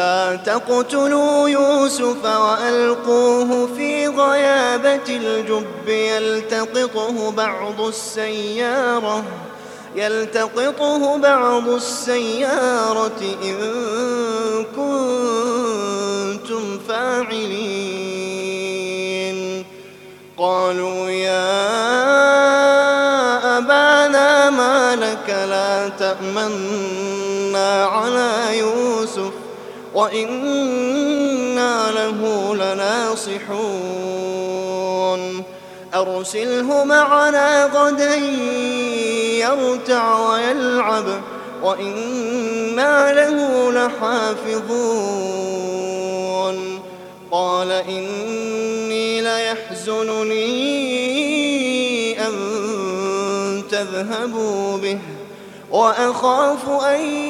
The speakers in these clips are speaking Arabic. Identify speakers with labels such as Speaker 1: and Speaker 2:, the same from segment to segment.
Speaker 1: لا تقتلوا يوسف وألقوه في غيابة الجب يلتقطه بعض السيارة يلتقطه بعض السيارة إن كنتم فاعلين. قالوا يا أبانا ما لك لا تأمنا وإنا له لناصحون أرسله معنا غدا يرتع ويلعب وإنا له لحافظون قال إني ليحزنني أن تذهبوا به وأخاف أن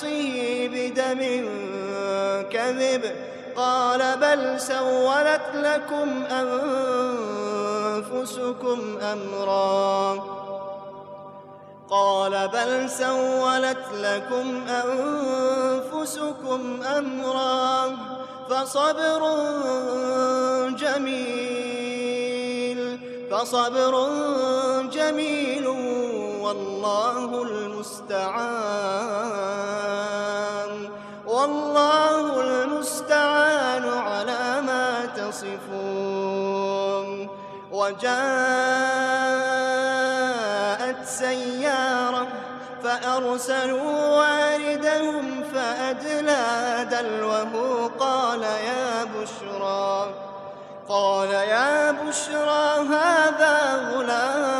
Speaker 1: قميصه بدم كذب قال بل سولت لكم أنفسكم أمرا قال بل سولت لكم أنفسكم أمرا فصبر جميل فصبر جميل والله المستعان والله المستعان على ما تصفون. وجاءت سيارة فأرسلوا واردهم فأدلى دلوه قال يا بشرى قال يا بشرى هذا غلام.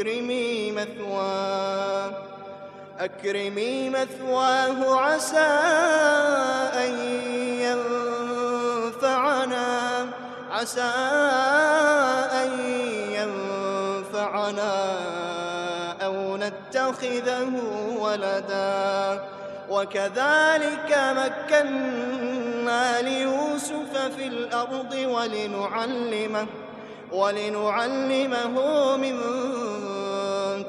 Speaker 1: أكرمي مثواه. أكرمي مثواه عسى أن ينفعنا. عسى أن ينفعنا أو نتخذه ولدا. وكذلك مكنا ليوسف في الأرض ولنعلمه ولنعلمه من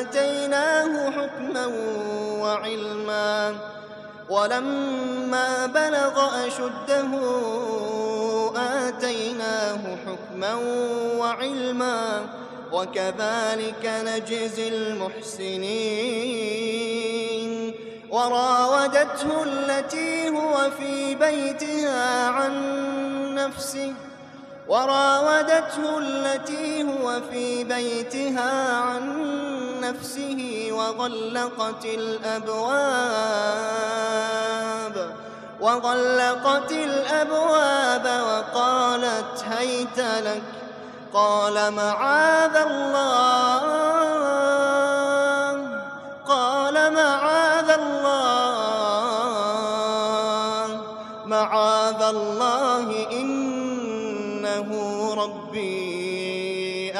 Speaker 1: آتيناه حكما وعلما ولما بلغ أشده آتيناه حكما وعلما وكذلك نجزي المحسنين وراودته التي هو في بيتها عن نفسه وراودته التي هو في بيتها عن نفسه وغلقت الأبواب وغلقت الأبواب وقالت هيت لك قال معاذ الله قال معاذ الله معاذ الله إنه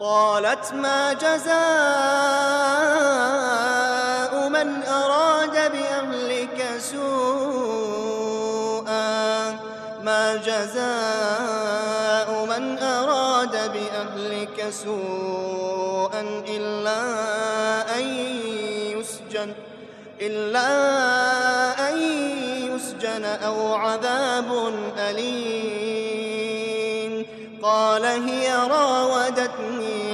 Speaker 1: قالت ما جزاء من أراد بأهلك سوءا؟ ما جزاء من أراد بأهلك سوءا إلا أن يسجن إلا أن يسجن أو عذاب أليم. قال هي راودتني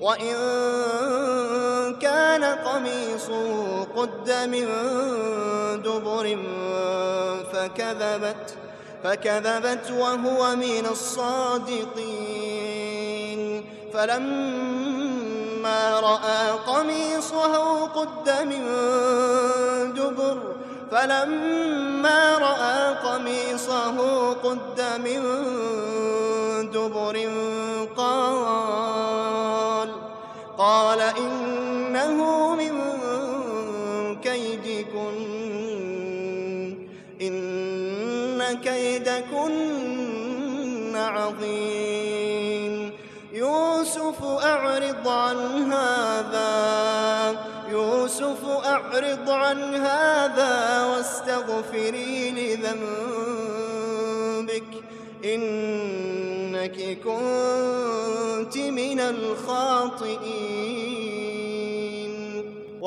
Speaker 1: وإن كان قميصه قد من دبر فكذبت فكذبت وهو من الصادقين. فلما رأى قميصه قد من دبر فلما رأى قميصه قد من دبر عظيم. يوسف أعرض عن هذا. يوسف أعرض عن هذا واستغفري لذنبك. إنك كنت من الخاطئين.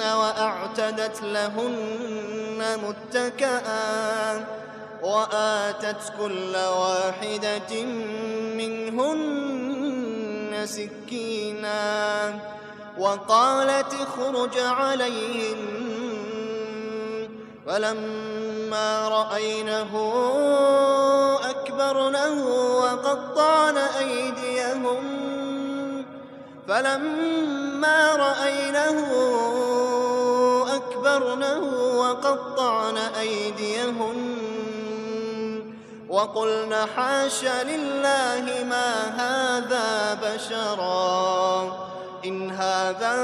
Speaker 1: وأعتدت لهن متكئا وآتت كل واحدة منهن سكينا وقالت اخرج عليهم فلما رأينه أكبرنه وقطعن أيديهم فلما رأينه أكبرنه وقطعن أيديهن وقلن حاش لله ما هذا بشرا إن هذا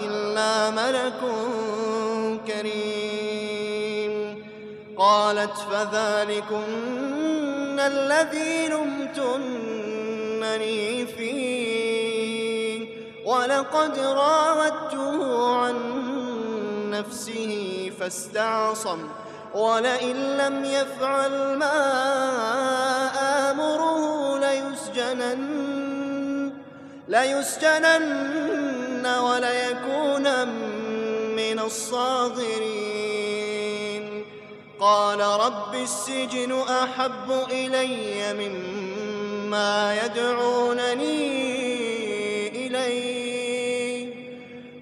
Speaker 1: إلا ملك كريم. قالت فذلكن الذي لمتنني فيه. ولقد راودته عن نفسه فاستعصم ولئن لم يفعل ما آمره ليسجنن ليسجنن وليكون من الصاغرين. قال رب السجن أحب إلي مما يدعونني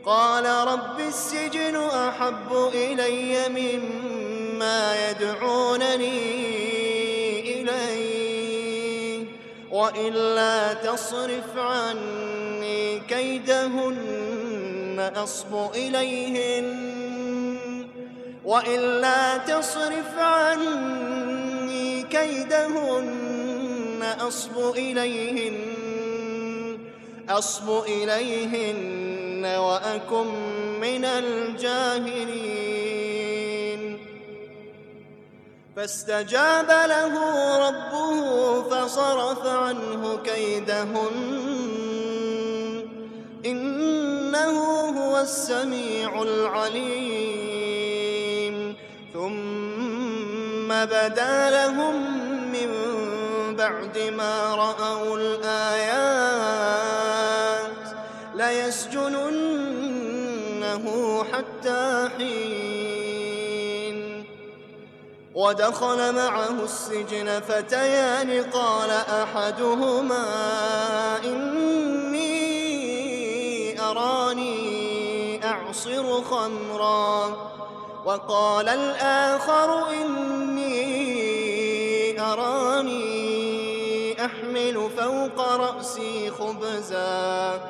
Speaker 1: قال رب السجن أحب إلي مما يدعونني إليه وإلا تصرف عني كيدهن أصب إليهن وإلا تصرف عني كيدهن أصب إليهن أصب إليهن. وأكن من الجاهلين. فاستجاب له ربه فصرف عنه كيدهن. إنه هو السميع العليم. ثم بدا لهم من بعد ما رأوا الآيات ودخل معه السجن فتيان قال أحدهما إني أراني أعصر خمرا وقال الآخر إني أراني أحمل فوق رأسي خبزا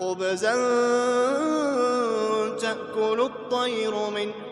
Speaker 1: خبزا تأكل الطير منه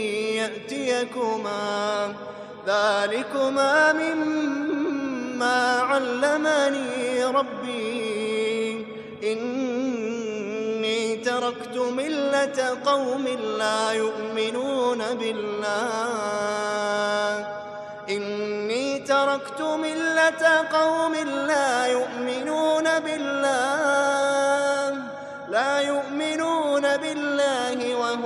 Speaker 1: يأتيكما. ذلكما مما علمني ربي. إني تركت ملة قوم لا يؤمنون بالله. إني تركت ملة قوم لا يؤمنون بالله. لا يؤمنون بالله وهم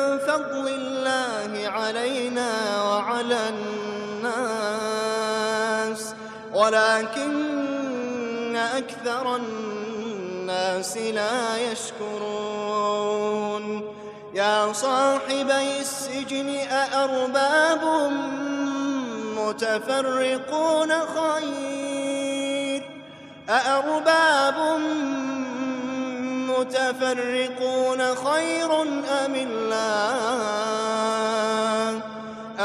Speaker 1: ولكن أكثر الناس لا يشكرون. يا صاحبي السجن أأرباب متفرقون خير؟ أأرباب متفرقون خير أم الله؟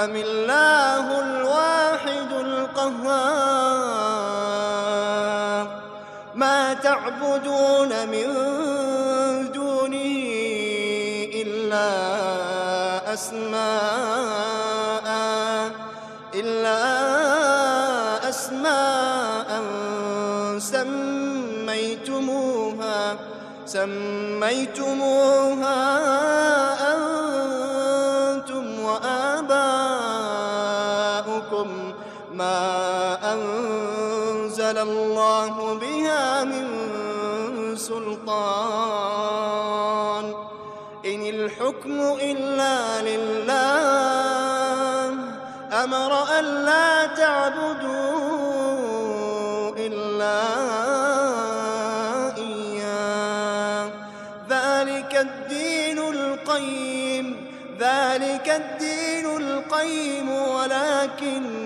Speaker 1: أم الله الواحد القهار؟ ما تعبدون من دونه إلا أسماء إلا أسماء سميتموها سميتموها أنزل الله بها من سلطان. إن الحكم إلا لله. أمر ألا تعبدوا إلا إياه. ذلك الدين القيم. ذلك الدين القيم. ولكن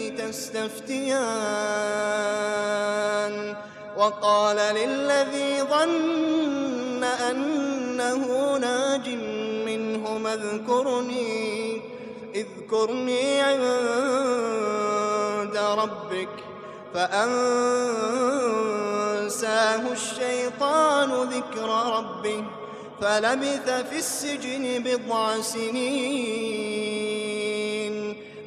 Speaker 1: تستفتيان وقال للذي ظن أنه ناج منهما اذكرني اذكرني عند ربك فأنساه الشيطان ذكر ربه فلبث في السجن بضع سنين.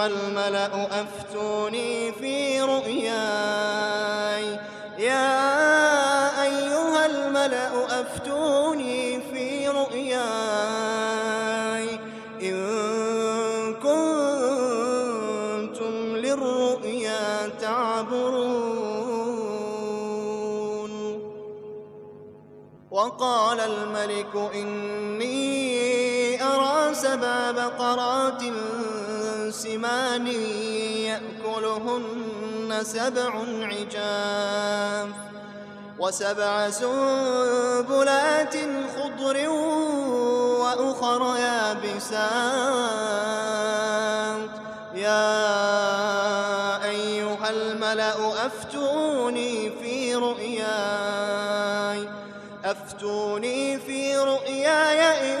Speaker 1: أيها الملأ أفتوني في رؤياي. يا أيها الملأ أفتوني في رؤياي. إن كنتم للرؤيا تعبرون. وقال الملك إني أرى سبع بقرات سمان يأكلهن سبع عجاف وسبع سنبلات خضر وأخر يابسات. يا أيها الملأ أفتوني في رؤياي أفتوني في رؤياي إن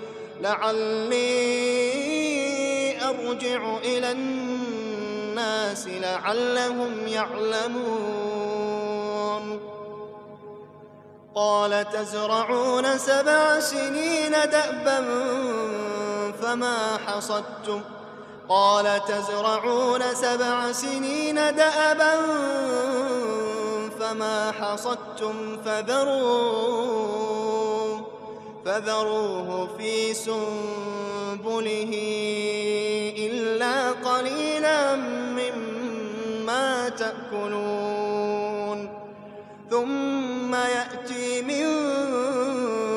Speaker 1: لعلي أرجع إلى الناس لعلهم يعلمون. قال تزرعون سبع سنين دأبا فما حصدتم. قال تزرعون سبع سنين دأبا فما حصدتم فذروه فذروه في سنبله إلا قليلا مما تأكلون. ثم يأتي من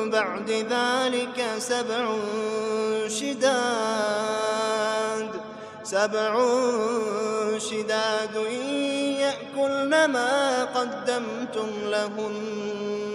Speaker 1: بعد ذلك سبع شداد. سبع شداد يأكلن ما قدمتم لهن.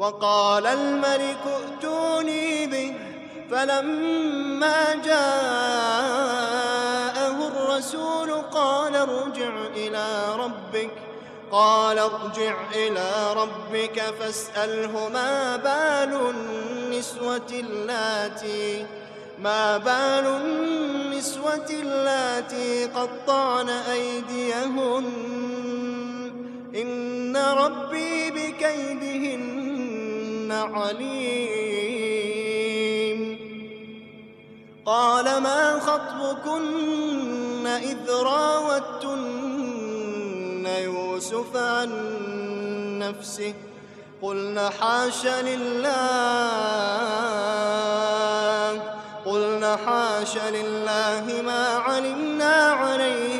Speaker 1: وقال الملك ائتوني به فلما جاءه الرسول قال ارجع إلى ربك قال ارجع إلى ربك فاسأله ما بال النسوة اللاتي ما بال النسوة اللاتي قطعن أيديهن إن ربي بكيدهن. عليم. قال ما خطبكن إذ راوتن يوسف عن نفسه؟ قلنا حاش لله قلنا حاش لله ما علمنا عليه.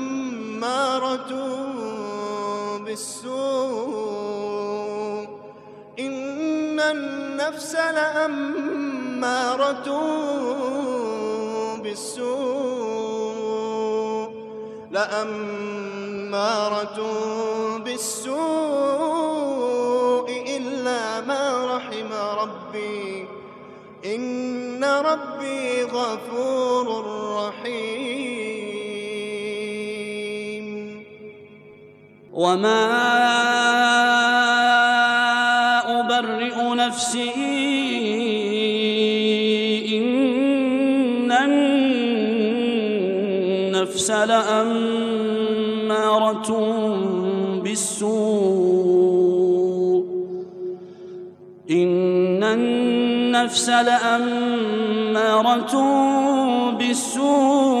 Speaker 1: لأمارة بالسوء. إن النفس لأمارة بالسوء. لأمارة بالسوء إلا ما رحم ربي. إن ربي غفور رحيم.
Speaker 2: وما أبرئ نفسي إن النفس لأمارة بالسوء إن النفس لأمارة بالسوء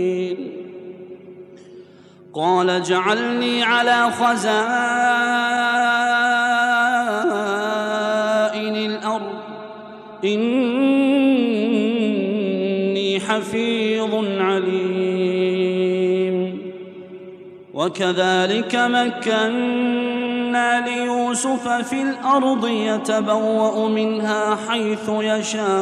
Speaker 2: قال جعلني على خزائن الأرض. إني حفيظ عليم. وكذلك مكنا ليوسف في الأرض يتبوأ منها حيث يشاء.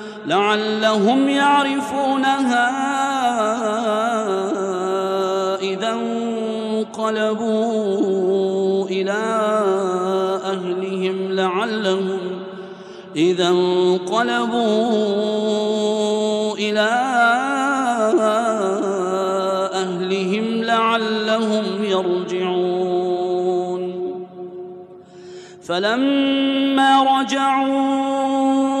Speaker 2: لعلهم يعرفونها إذا انقلبوا إلى أهلهم لعلهم إذا انقلبوا إلى أهلهم لعلهم يرجعون. فلما رجعوا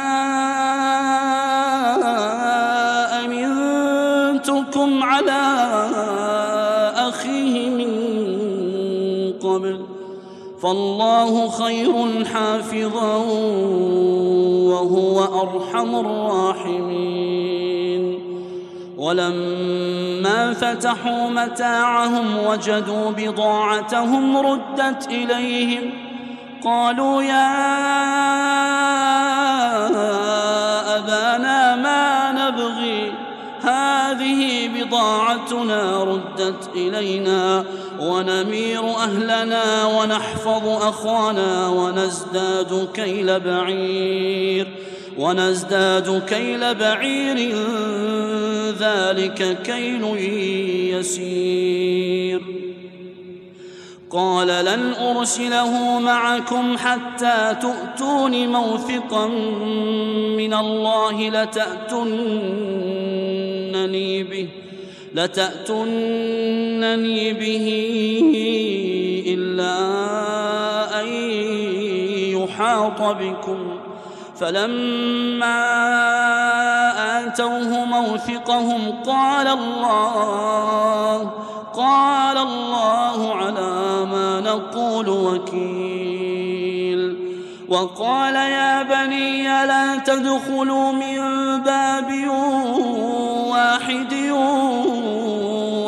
Speaker 2: فالله خير حافظا وهو أرحم الراحمين. ولما فتحوا متاعهم وجدوا بضاعتهم ردت إليهم قالوا يا أبانا ما نبغي هذه بضاعتنا ردت إلينا ونمير أهلنا ونحفظ أخانا ونزداد كيل بعير ونزداد كيل بعير ذلك كيل يسير. قال لن أرسله معكم حتى تؤتون موثقا من الله لتأتونني به لتأتونني به إلا أن يحاط بكم. فلما آتوه موثقهم قال الله قال الله على ما نقول وكيل. وقال يا بني لا تدخلوا من باب واحد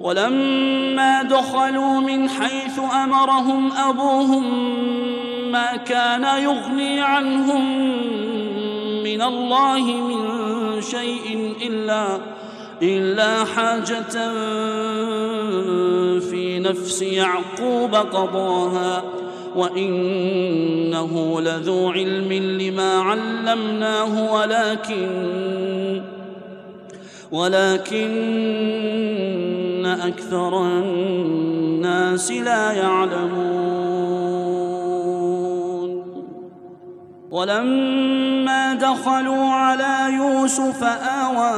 Speaker 2: ولما دخلوا من حيث أمرهم أبوهم ما كان يغني عنهم من الله من شيء إلا إلا حاجة في نفس يعقوب قضاها وإنه لذو علم لما علمناه ولكن ولكن أكثر الناس لا يعلمون. ولما دخلوا على يوسف آوى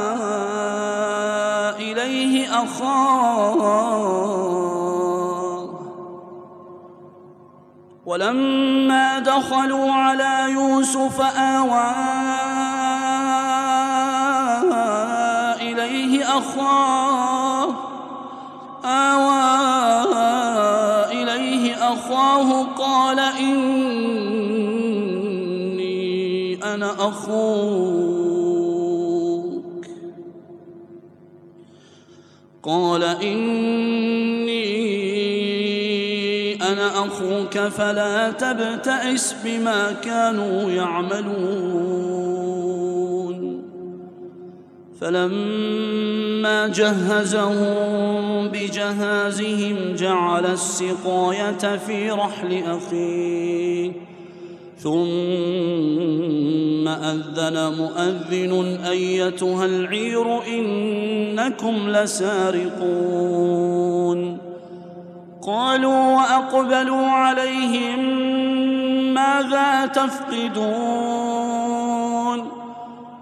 Speaker 2: إليه أخاه. ولما دخلوا على يوسف آوى إليه أخاه. آوى إليه أخاه قال إني أنا أخوك. قال إني أنا أخوك فلا تبتئس بما كانوا يعملون. فلما جهزهم بجهازهم جعل السقاية في رحل أخيه. ثم أذن مؤذن أيتها العير إنكم لسارقون. قالوا وأقبلوا عليهم ماذا تفقدون؟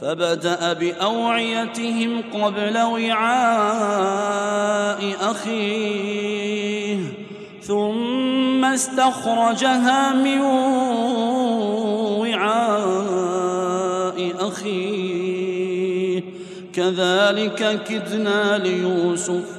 Speaker 2: فبدأ بأوعيتهم قبل وعاء أخيه ثم استخرجها من وعاء أخيه. كذلك كدنا ليوسف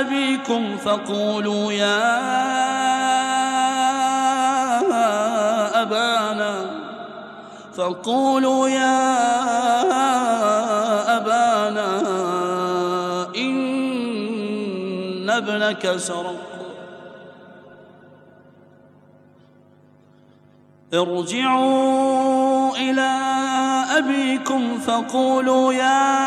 Speaker 2: أبيكم فقولوا يا أبانا فقولوا يا أبانا إن ابنك سرق. ارجعوا إلى أبيكم فقولوا يا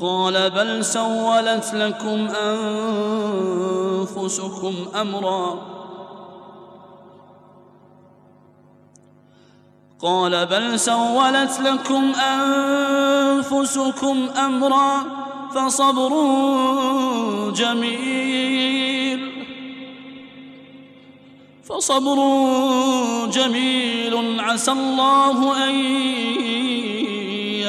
Speaker 2: قال بل سولت لكم أنفسكم أمرا. قال بل سولت لكم أنفسكم أمرا فصبر جميل. فصبر جميل. عسى الله أن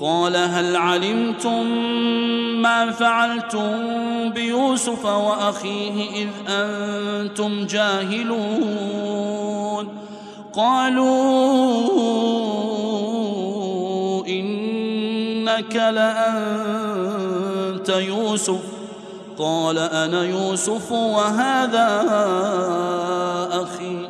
Speaker 2: قال هل علمتم ما فعلتم بيوسف وأخيه إذ أنتم جاهلون؟ قالوا إنك لأنت يوسف. قال أنا يوسف وهذا أخي.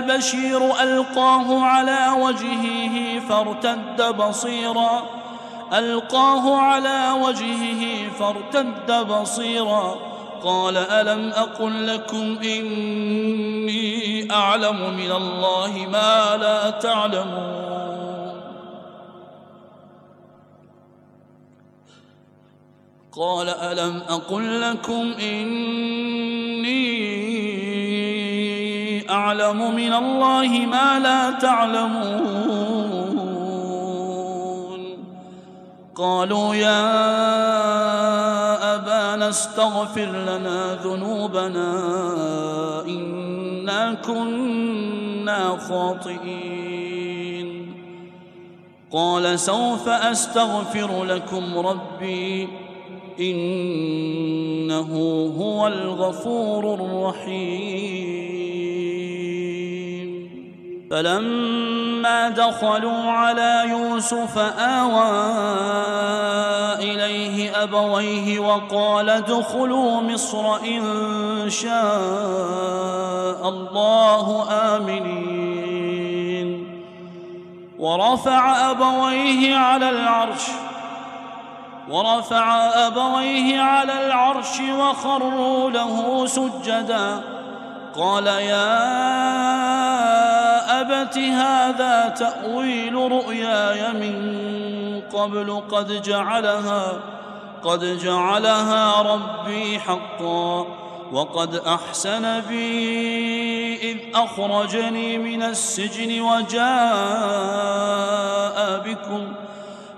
Speaker 2: البشير ألقاه على وجهه فارتد بصيرا ألقاه على وجهه فارتد بصيرا. قال ألم أقل لكم إني أعلم من الله ما لا تعلمون. قال ألم أقل لكم إني أعلم من الله ما لا تعلمون. قالوا يا أبانا استغفر لنا ذنوبنا إنا كنا خاطئين. قال سوف أستغفر لكم ربي إنه هو الغفور الرحيم. فلما دخلوا على يوسف آوى إليه أبويه وقال ادخلوا مصر إن شاء الله آمنين. ورفع أبويه على العرش ورفع أبويه على العرش وخروا له سجدا. قال يا أبت هذا تأويل رؤياي من قبل قد جعلها قد جعلها ربي حقا وقد أحسن بي إذ أخرجني من السجن وجاء بكم.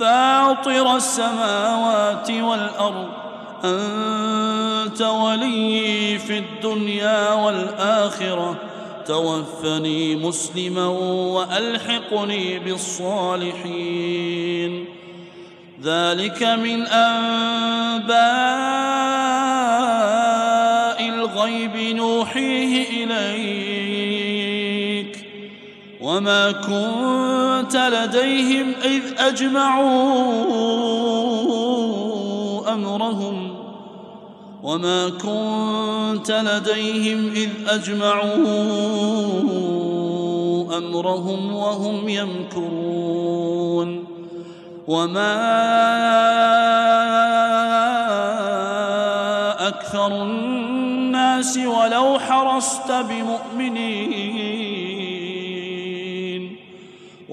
Speaker 2: فاطر السماوات والأرض. أنت ولي في الدنيا والآخرة. توفني مسلما وألحقني بالصالحين. ذلك من أنباء الغيب نوحيه إليك. وما كنت لديهم إذ أجمعوا أمرهم وما كنت لديهم إذ أجمعوا أمرهم وهم يمكرون وما أكثر الناس ولو حرصت بمؤمنين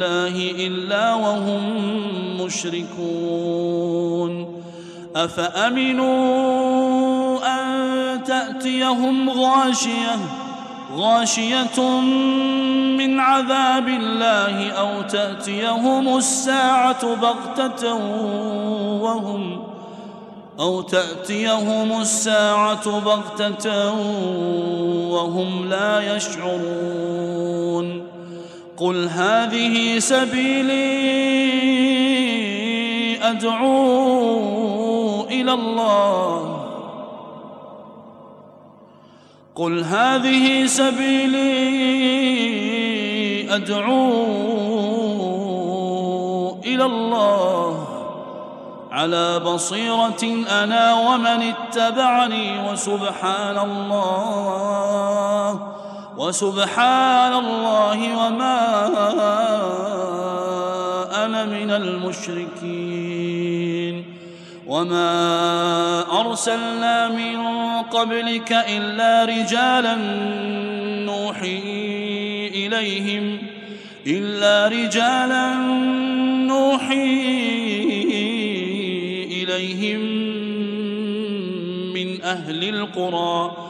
Speaker 2: بالله إلا وهم مشركون. أفأمنوا أن تأتيهم غاشية غاشية من عذاب الله أو تأتيهم الساعة بغتة وهم أو تأتيهم الساعة بغتة وهم لا يشعرون. قل هذه سبيلي أدعو إلى الله. قل هذه سبيلي أدعو إلى الله. على بصيرة أنا ومن اتبعني وسبحان الله. وسبحان الله وما أنا من المشركين وما أرسلنا من قبلك إلا رجالا نوحي إليهم إلا رجالا نوحي إليهم من أهل القرى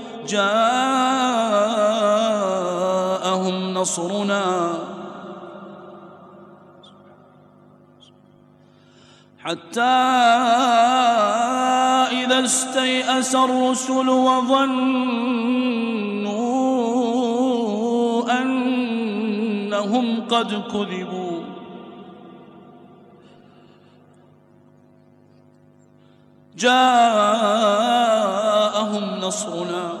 Speaker 2: جاءهم نصرنا. حتى إذا استيأس الرسل وظنوا أنهم قد كذبوا. جاءهم نصرنا.